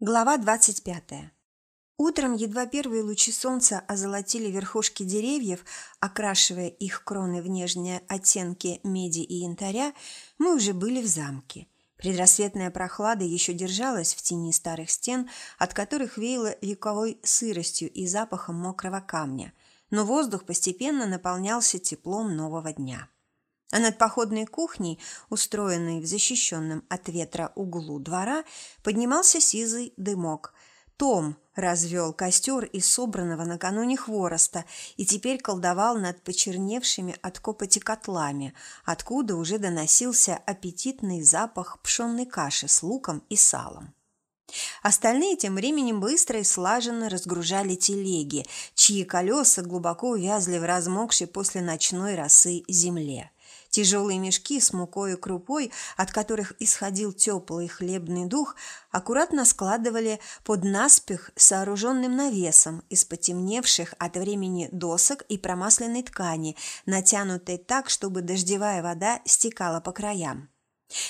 Глава 25. Утром едва первые лучи солнца озолотили верхушки деревьев, окрашивая их кроны в нежные оттенки меди и янтаря, мы уже были в замке. Предрассветная прохлада еще держалась в тени старых стен, от которых веяло вековой сыростью и запахом мокрого камня, но воздух постепенно наполнялся теплом нового дня. А над походной кухней, устроенной в защищенном от ветра углу двора, поднимался сизый дымок. Том развел костер из собранного накануне хвороста и теперь колдовал над почерневшими от копоти котлами, откуда уже доносился аппетитный запах пшенной каши с луком и салом. Остальные тем временем быстро и слаженно разгружали телеги, чьи колеса глубоко увязли в размокшей после ночной росы земле. Тяжелые мешки с мукой и крупой, от которых исходил теплый хлебный дух, аккуратно складывали под наспех сооруженным навесом из потемневших от времени досок и промасленной ткани, натянутой так, чтобы дождевая вода стекала по краям.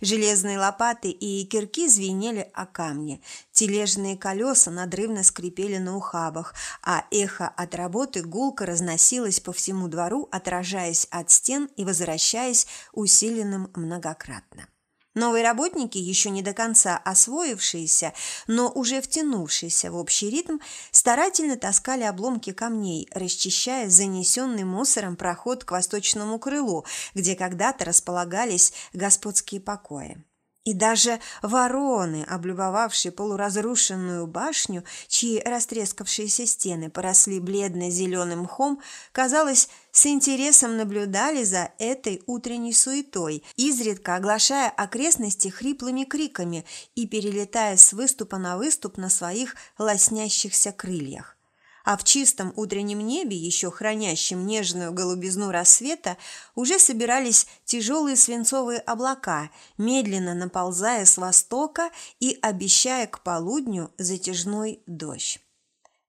Железные лопаты и кирки звенели о камни, тележные колеса надрывно скрипели на ухабах, а эхо от работы гулко разносилось по всему двору, отражаясь от стен и возвращаясь усиленным многократно. Новые работники, еще не до конца освоившиеся, но уже втянувшиеся в общий ритм, старательно таскали обломки камней, расчищая занесенный мусором проход к восточному крылу, где когда-то располагались господские покои. И даже вороны, облюбовавшие полуразрушенную башню, чьи растрескавшиеся стены поросли бледно-зеленым мхом, казалось, с интересом наблюдали за этой утренней суетой, изредка оглашая окрестности хриплыми криками и перелетая с выступа на выступ на своих лоснящихся крыльях а в чистом утреннем небе, еще хранящем нежную голубизну рассвета, уже собирались тяжелые свинцовые облака, медленно наползая с востока и обещая к полудню затяжной дождь.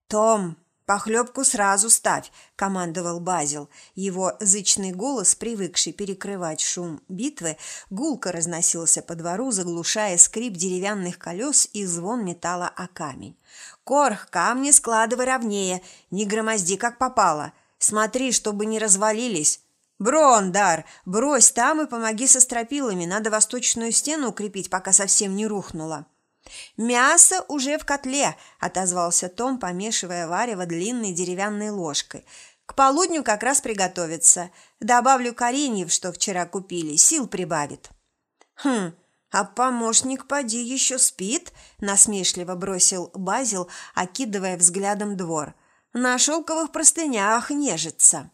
«Том, похлебку сразу ставь!» – командовал Базил. Его зычный голос, привыкший перекрывать шум битвы, гулко разносился по двору, заглушая скрип деревянных колес и звон металла о камень. Корх, камни складывай ровнее, не громозди, как попало. Смотри, чтобы не развалились. Брондар, брось там и помоги со стропилами, надо восточную стену укрепить, пока совсем не рухнуло. «Мясо уже в котле», – отозвался Том, помешивая варево длинной деревянной ложкой. «К полудню как раз приготовится. Добавлю кореньев, что вчера купили, сил прибавит». «Хм, «А помощник поди еще спит?» – насмешливо бросил Базил, окидывая взглядом двор. «На шелковых простынях нежится».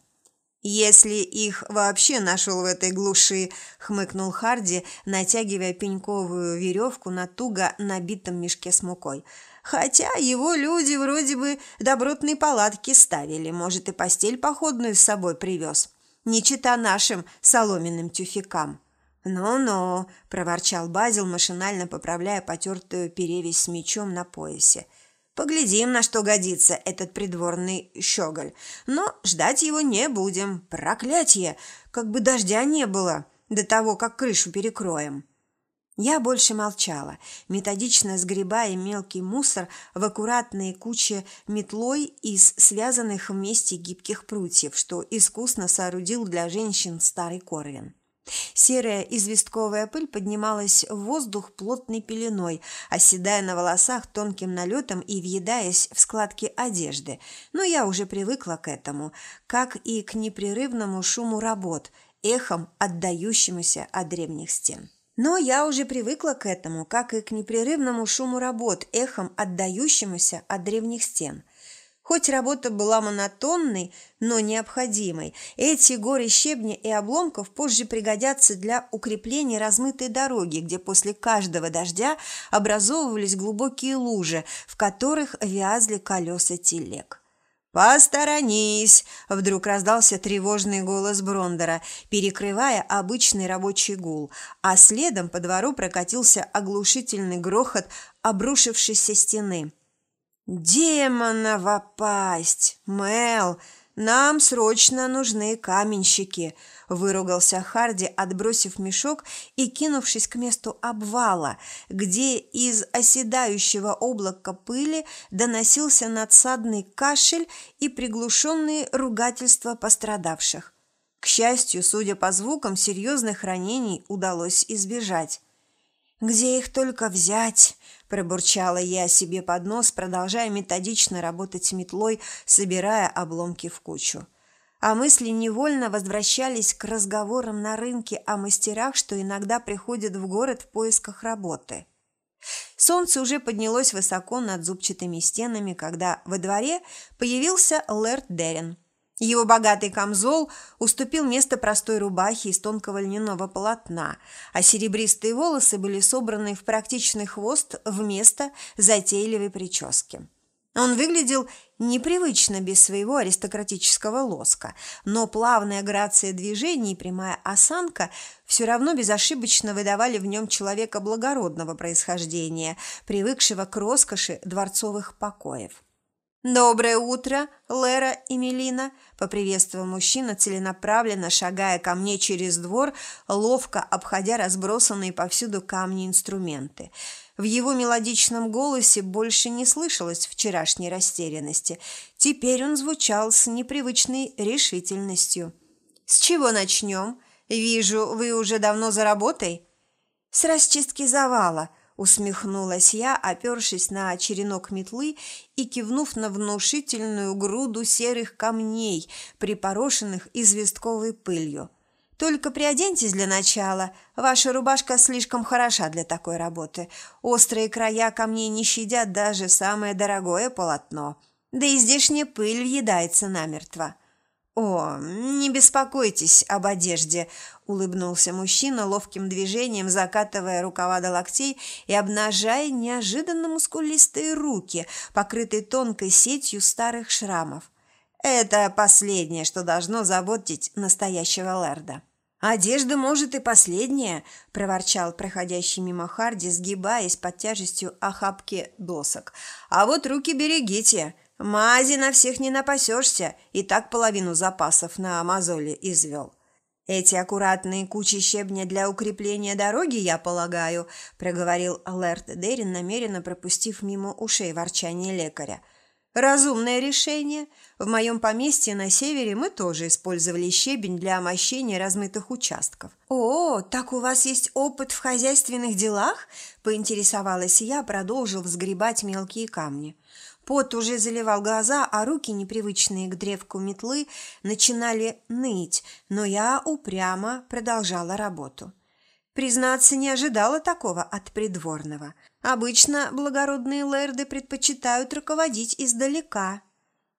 «Если их вообще нашел в этой глуши», – хмыкнул Харди, натягивая пеньковую веревку на туго набитом мешке с мукой. «Хотя его люди вроде бы добротные палатки ставили, может, и постель походную с собой привез. Не чита нашим соломенным тюфякам». «Ну-ну», – проворчал Базил, машинально поправляя потертую перевязь с мечом на поясе. «Поглядим, на что годится этот придворный щеголь. Но ждать его не будем. Проклятие! Как бы дождя не было до того, как крышу перекроем». Я больше молчала, методично сгребая мелкий мусор в аккуратные кучи метлой из связанных вместе гибких прутьев, что искусно соорудил для женщин старый Корвин. Серая известковая пыль поднималась в воздух плотной пеленой, оседая на волосах тонким налетом и въедаясь в складки одежды. Но я уже привыкла к этому, как и к непрерывному шуму работ, эхом, отдающемуся от древних стен. Но я уже привыкла к этому, как и к непрерывному шуму работ, эхом, отдающемуся от древних стен. Хоть работа была монотонной, но необходимой, эти горы щебня и обломков позже пригодятся для укрепления размытой дороги, где после каждого дождя образовывались глубокие лужи, в которых вязли колеса телег. «Посторонись!» – вдруг раздался тревожный голос Брондера, перекрывая обычный рабочий гул, а следом по двору прокатился оглушительный грохот обрушившейся стены – «Демонова пасть! Мел, нам срочно нужны каменщики», – выругался Харди, отбросив мешок и кинувшись к месту обвала, где из оседающего облака пыли доносился надсадный кашель и приглушенные ругательства пострадавших. К счастью, судя по звукам, серьезных ранений удалось избежать. «Где их только взять?» – пробурчала я себе под нос, продолжая методично работать метлой, собирая обломки в кучу. А мысли невольно возвращались к разговорам на рынке о мастерах, что иногда приходят в город в поисках работы. Солнце уже поднялось высоко над зубчатыми стенами, когда во дворе появился Лэрд Дерин – его богатый камзол уступил место простой рубахе из тонкого льняного полотна, а серебристые волосы были собраны в практичный хвост вместо затейливой прически. Он выглядел непривычно без своего аристократического лоска, но плавная грация движений и прямая осанка все равно безошибочно выдавали в нем человека благородного происхождения, привыкшего к роскоши дворцовых покоев. «Доброе утро, Лера и Мелина!» – поприветствовал мужчина, целенаправленно шагая ко мне через двор, ловко обходя разбросанные повсюду камни инструменты. В его мелодичном голосе больше не слышалось вчерашней растерянности. Теперь он звучал с непривычной решительностью. «С чего начнем? Вижу, вы уже давно за работой?» «С расчистки завала», усмехнулась я, опершись на черенок метлы и кивнув на внушительную груду серых камней, припорошенных известковой пылью. «Только приоденьтесь для начала. Ваша рубашка слишком хороша для такой работы. Острые края камней не щадят даже самое дорогое полотно. Да и здешняя пыль въедается намертво». «О, не беспокойтесь об одежде», – улыбнулся мужчина, ловким движением закатывая рукава до локтей и обнажая неожиданно мускулистые руки, покрытые тонкой сетью старых шрамов. «Это последнее, что должно заботить настоящего лэрда». «Одежда, может, и последняя», – проворчал проходящий мимо Харди, сгибаясь под тяжестью охапки досок. «А вот руки берегите. Мази на всех не напасешься, и так половину запасов на Амазоле извел. Эти аккуратные кучи щебня для укрепления дороги, я полагаю, проговорил Лэрд Дерин, намеренно пропустив мимо ушей ворчание лекаря. Разумное решение. В моем поместье на севере мы тоже использовали щебень для омощения размытых участков. О, так у вас есть опыт в хозяйственных делах? Поинтересовалась я, продолжив взгребать мелкие камни. Пот уже заливал глаза, а руки, непривычные к древку метлы, начинали ныть, но я упрямо продолжала работу. Признаться, не ожидала такого от придворного. Обычно благородные лэрды предпочитают руководить издалека.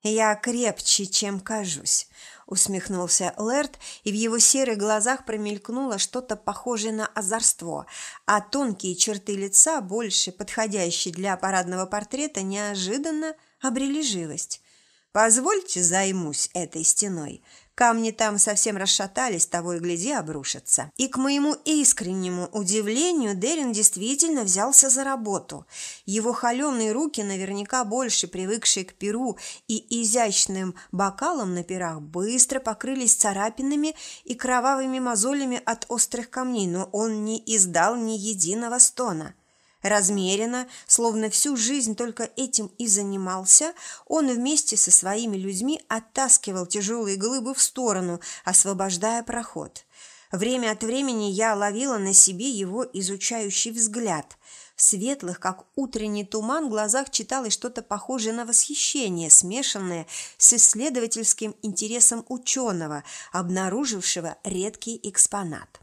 Я крепче, чем кажусь усмехнулся Лэрд, и в его серых глазах промелькнуло что-то похожее на озорство, а тонкие черты лица, больше подходящие для парадного портрета, неожиданно обрели живость. «Позвольте займусь этой стеной. Камни там совсем расшатались, того и гляди обрушатся. И к моему искреннему удивлению Дерин действительно взялся за работу. Его холеные руки, наверняка больше привыкшие к перу и изящным бокалам на перах, быстро покрылись царапинами и кровавыми мозолями от острых камней, но он не издал ни единого стона. Размеренно, словно всю жизнь только этим и занимался, он вместе со своими людьми оттаскивал тяжелые глыбы в сторону, освобождая проход. Время от времени я ловила на себе его изучающий взгляд. В светлых, как утренний туман, глазах читалось что-то похожее на восхищение, смешанное с исследовательским интересом ученого, обнаружившего редкий экспонат.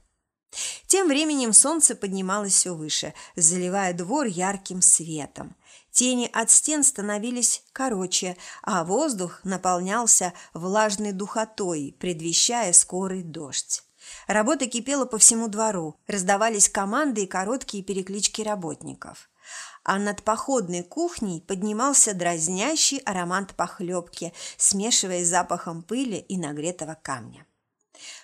Тем временем солнце поднималось все выше, заливая двор ярким светом. Тени от стен становились короче, а воздух наполнялся влажной духотой, предвещая скорый дождь. Работа кипела по всему двору, раздавались команды и короткие переклички работников. А над походной кухней поднимался дразнящий аромат похлебки, смешиваясь с запахом пыли и нагретого камня.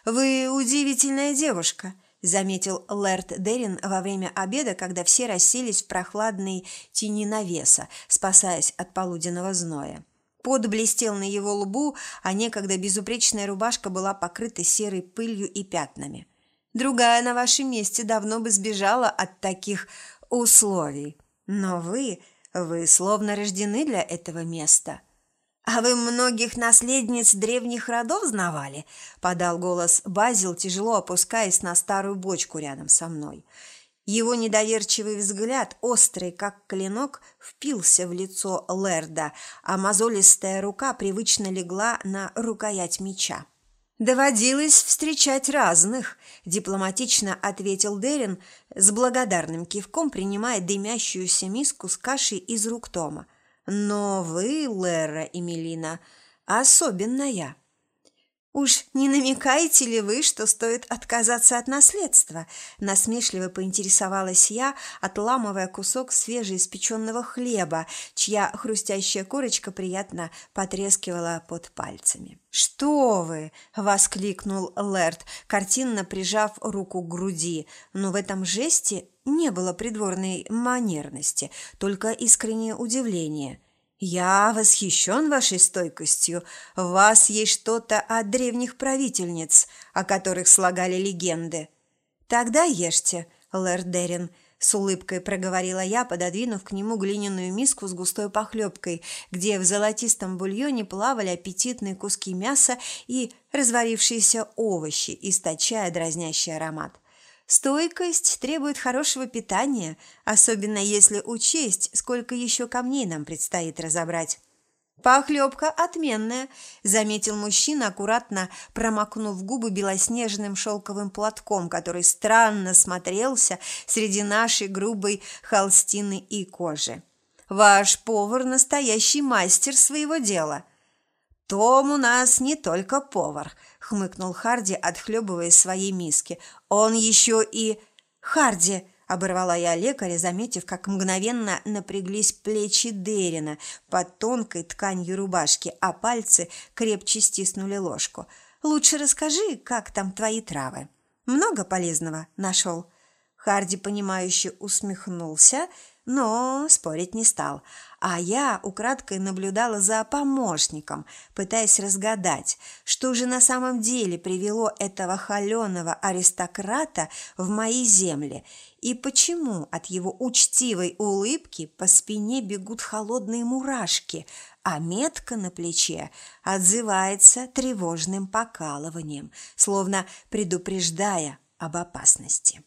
«Вы удивительная девушка», заметил Лэрд Дерин во время обеда, когда все расселись в прохладной тени навеса, спасаясь от полуденного зноя. Пот блестел на его лбу, а некогда безупречная рубашка была покрыта серой пылью и пятнами. Другая на вашем месте давно бы сбежала от таких условий. Но вы, вы словно рождены для этого места. А вы многих наследниц древних родов знавали? подал голос Базил, тяжело опускаясь на старую бочку рядом со мной. Его недоверчивый взгляд, острый как клинок, впился в лицо Лерда, а мозолистая рука привычно легла на рукоять меча. «Доводилось встречать разных», – дипломатично ответил Дерин с благодарным кивком, принимая дымящуюся миску с кашей из рук Тома. «Но вы, Лера и Мелина, особенная». «Уж не намекаете ли вы, что стоит отказаться от наследства?» Насмешливо поинтересовалась я, отламывая кусок свежеиспеченного хлеба, чья хрустящая корочка приятно потрескивала под пальцами. «Что вы!» – воскликнул Лэрд, картинно прижав руку к груди, но в этом жесте не было придворной манерности, только искреннее удивление – «Я восхищен вашей стойкостью. В вас есть что-то от древних правительниц, о которых слагали легенды». «Тогда ешьте, лэрд Дерин», – с улыбкой проговорила я, пододвинув к нему глиняную миску с густой похлебкой, где в золотистом бульоне плавали аппетитные куски мяса и разварившиеся овощи, источая дразнящий аромат. Стойкость требует хорошего питания, особенно если учесть, сколько еще камней нам предстоит разобрать. «Похлебка отменная», – заметил мужчина, аккуратно промокнув губы белоснежным шелковым платком, который странно смотрелся среди нашей грубой холстины и кожи. «Ваш повар – настоящий мастер своего дела». «Том у нас не только повар», – хмыкнул Харди, отхлебывая из своей миски. «Он еще и...» «Харди!» – оборвала я лекаря, заметив, как мгновенно напряглись плечи Дерина под тонкой тканью рубашки, а пальцы крепче стиснули ложку. «Лучше расскажи, как там твои травы. Много полезного нашел?» Харди, понимающе усмехнулся, но спорить не стал, а я украдкой наблюдала за помощником, пытаясь разгадать, что же на самом деле привело этого холеного аристократа в мои земли и почему от его учтивой улыбки по спине бегут холодные мурашки, а метка на плече отзывается тревожным покалыванием, словно предупреждая об опасности.